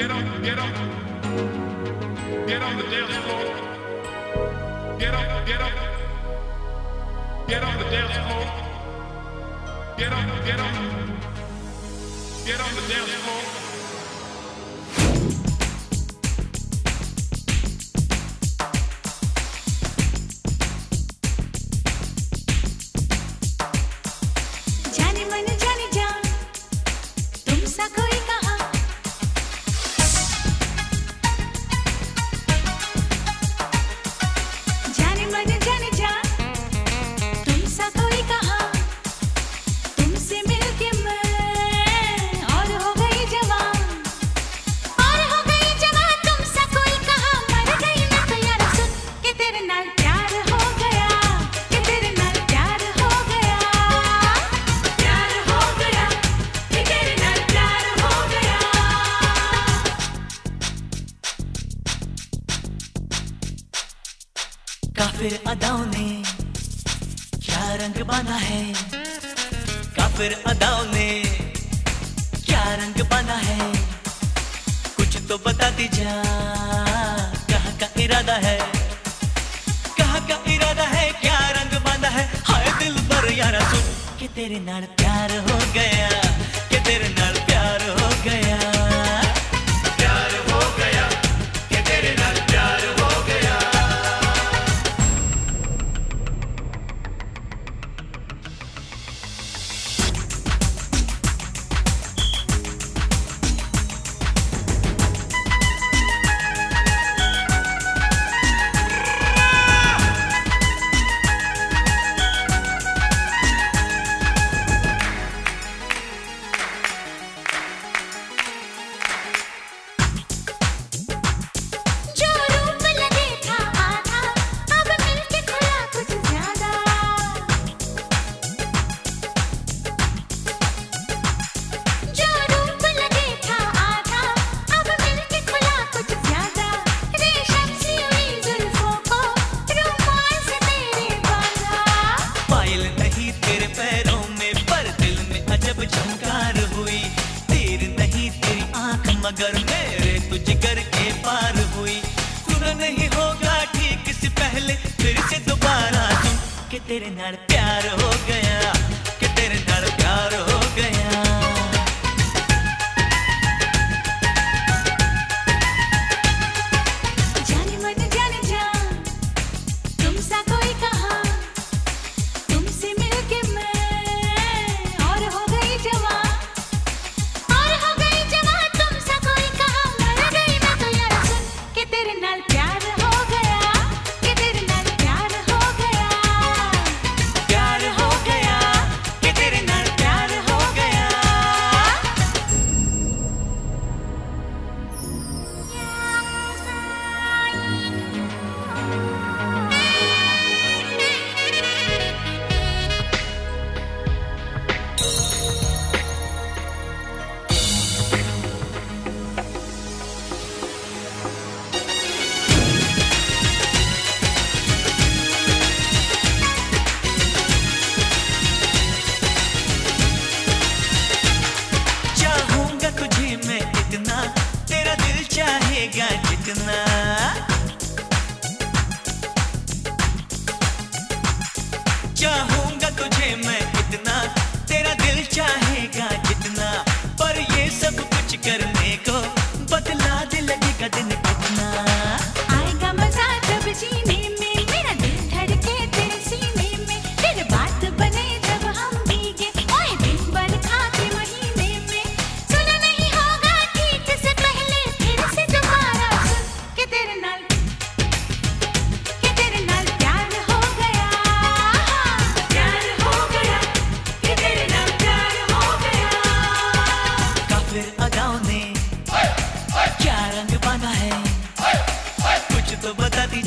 Get up, get up. Get on the dance floor. Get up, get up. Get on the dance floor. Get up, get up. Get on the dance floor. काफिर अदाओं ने क्या रंग बना है? काफिर अदाओं ने क्या रंग बना है? कुछ तो बता दीजा कहाँ का इरादा है? कहाँ का इरादा है? क्या रंग बना है? हाय दिल पर यारा सुन कि तेरे नाल प्यार हो गया। तेरे नाल प्यार हो गया। looking at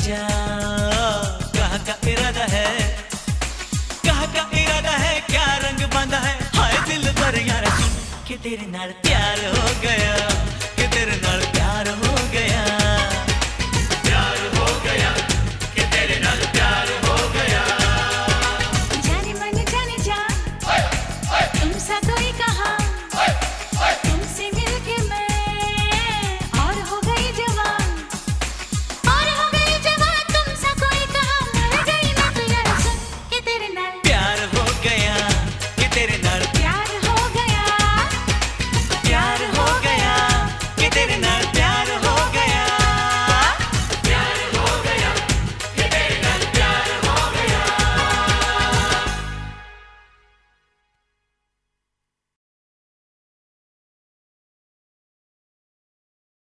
कहा का का क्या रंग है? दिल पर तेरे नाल प्यार हो गया। कि तेरे नाल प्यार हो गया।